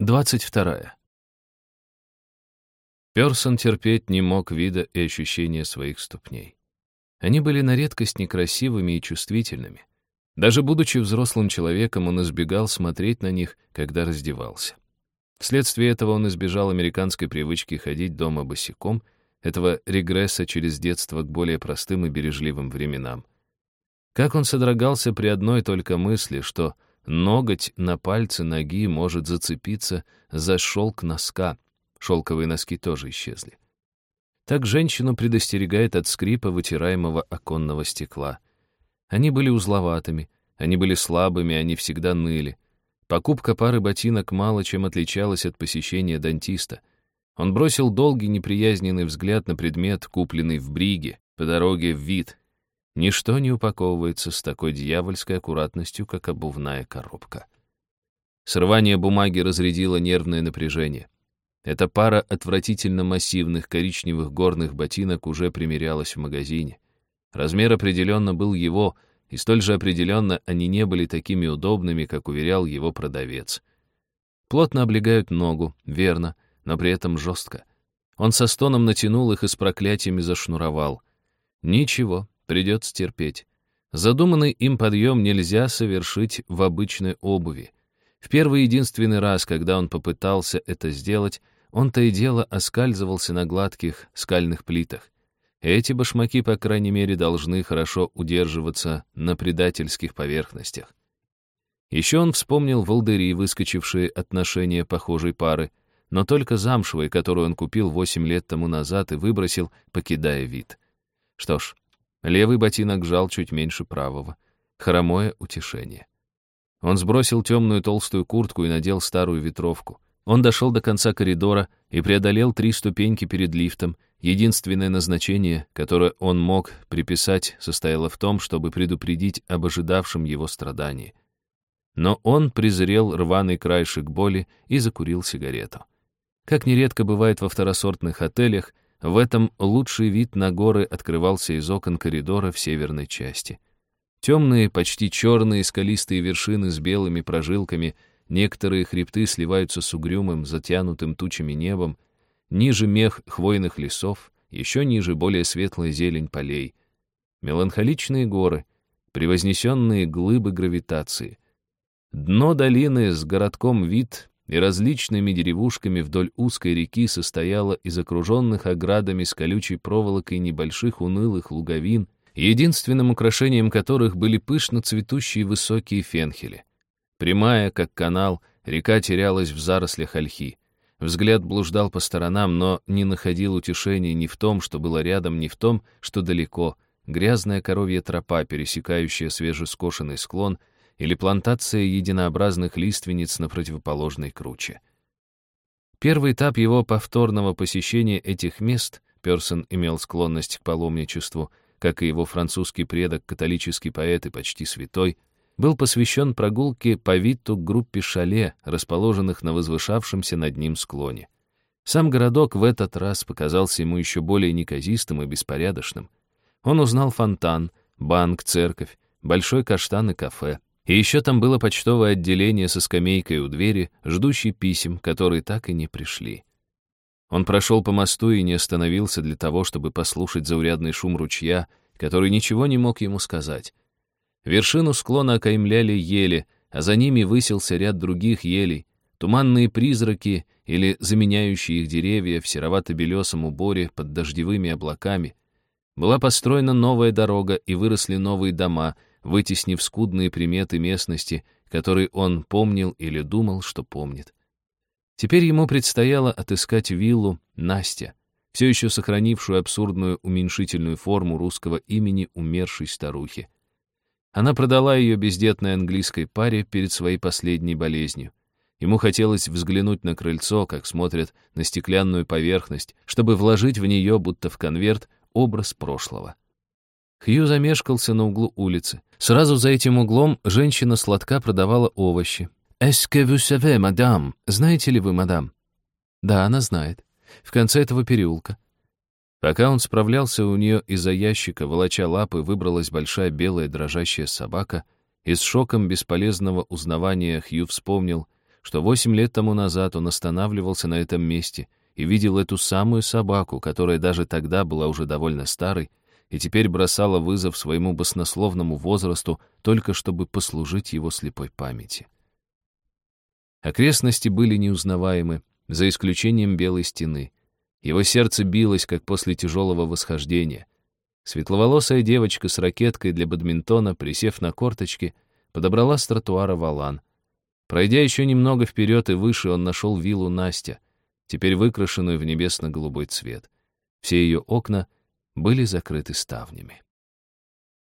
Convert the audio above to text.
22. Персон терпеть не мог вида и ощущения своих ступней. Они были на редкость некрасивыми и чувствительными. Даже будучи взрослым человеком, он избегал смотреть на них, когда раздевался. Вследствие этого он избежал американской привычки ходить дома босиком, этого регресса через детство к более простым и бережливым временам. Как он содрогался при одной только мысли, что ноготь на пальце ноги может зацепиться за шелк носка. Шелковые носки тоже исчезли. Так женщину предостерегает от скрипа вытираемого оконного стекла. Они были узловатыми, они были слабыми, они всегда ныли. Покупка пары ботинок мало чем отличалась от посещения дантиста. Он бросил долгий неприязненный взгляд на предмет, купленный в Бриге, по дороге в вид. Ничто не упаковывается с такой дьявольской аккуратностью, как обувная коробка. Срывание бумаги разрядило нервное напряжение. Эта пара отвратительно массивных коричневых горных ботинок уже примерялась в магазине. Размер определенно был его, и столь же определенно они не были такими удобными, как уверял его продавец. Плотно облегают ногу, верно, но при этом жестко. Он со стоном натянул их и с проклятиями зашнуровал. Ничего, придется терпеть. Задуманный им подъем нельзя совершить в обычной обуви. В первый единственный раз, когда он попытался это сделать, он то и дело оскальзывался на гладких скальных плитах. Эти башмаки, по крайней мере, должны хорошо удерживаться на предательских поверхностях. Еще он вспомнил волдыри, выскочившие от ношения похожей пары, но только замшевые, которую он купил восемь лет тому назад и выбросил, покидая вид. Что ж, левый ботинок жал чуть меньше правого. Хромое утешение. Он сбросил темную толстую куртку и надел старую ветровку. Он дошел до конца коридора и преодолел три ступеньки перед лифтом. Единственное назначение, которое он мог приписать, состояло в том, чтобы предупредить об ожидавшем его страдании. Но он презрел рваный краешек боли и закурил сигарету. Как нередко бывает во второсортных отелях, в этом лучший вид на горы открывался из окон коридора в северной части. Темные, почти черные скалистые вершины с белыми прожилками — Некоторые хребты сливаются с угрюмым, затянутым тучами небом, ниже мех хвойных лесов, еще ниже более светлая зелень полей. Меланхоличные горы, превознесенные глыбы гравитации. Дно долины с городком вид и различными деревушками вдоль узкой реки состояло из окруженных оградами с колючей проволокой небольших унылых луговин, единственным украшением которых были пышно цветущие высокие фенхели. Прямая, как канал, река терялась в зарослях ольхи. Взгляд блуждал по сторонам, но не находил утешения ни в том, что было рядом, ни в том, что далеко. Грязная коровья тропа, пересекающая свежескошенный склон, или плантация единообразных лиственниц на противоположной круче. Первый этап его повторного посещения этих мест Персон имел склонность к паломничеству, как и его французский предок, католический поэт и почти святой, был посвящен прогулке по Витту группе шале, расположенных на возвышавшемся над ним склоне. Сам городок в этот раз показался ему еще более неказистым и беспорядочным. Он узнал фонтан, банк, церковь, большой каштан и кафе. И еще там было почтовое отделение со скамейкой у двери, ждущей писем, которые так и не пришли. Он прошел по мосту и не остановился для того, чтобы послушать заурядный шум ручья, который ничего не мог ему сказать. Вершину склона окаймляли ели, а за ними высился ряд других елей, туманные призраки или заменяющие их деревья в серовато-белесом уборе под дождевыми облаками. Была построена новая дорога и выросли новые дома, вытеснив скудные приметы местности, которые он помнил или думал, что помнит. Теперь ему предстояло отыскать виллу Настя, все еще сохранившую абсурдную уменьшительную форму русского имени умершей старухи. Она продала ее бездетной английской паре перед своей последней болезнью. Ему хотелось взглянуть на крыльцо, как смотрят на стеклянную поверхность, чтобы вложить в нее, будто в конверт, образ прошлого. Хью замешкался на углу улицы. Сразу за этим углом женщина сладка продавала овощи. «Est-ce que vous savez, мадам?» «Знаете ли вы, мадам?» Да, она знает. В конце этого переулка. Пока он справлялся у нее из-за ящика, волоча лапы, выбралась большая белая дрожащая собака, и с шоком бесполезного узнавания Хью вспомнил, что восемь лет тому назад он останавливался на этом месте и видел эту самую собаку, которая даже тогда была уже довольно старой, и теперь бросала вызов своему баснословному возрасту только чтобы послужить его слепой памяти. Окрестности были неузнаваемы, за исключением белой стены. Его сердце билось, как после тяжелого восхождения. Светловолосая девочка с ракеткой для бадминтона, присев на корточки, подобрала с тротуара валан. Пройдя еще немного вперед и выше, он нашел виллу Настя, теперь выкрашенную в небесно-голубой цвет. Все ее окна были закрыты ставнями.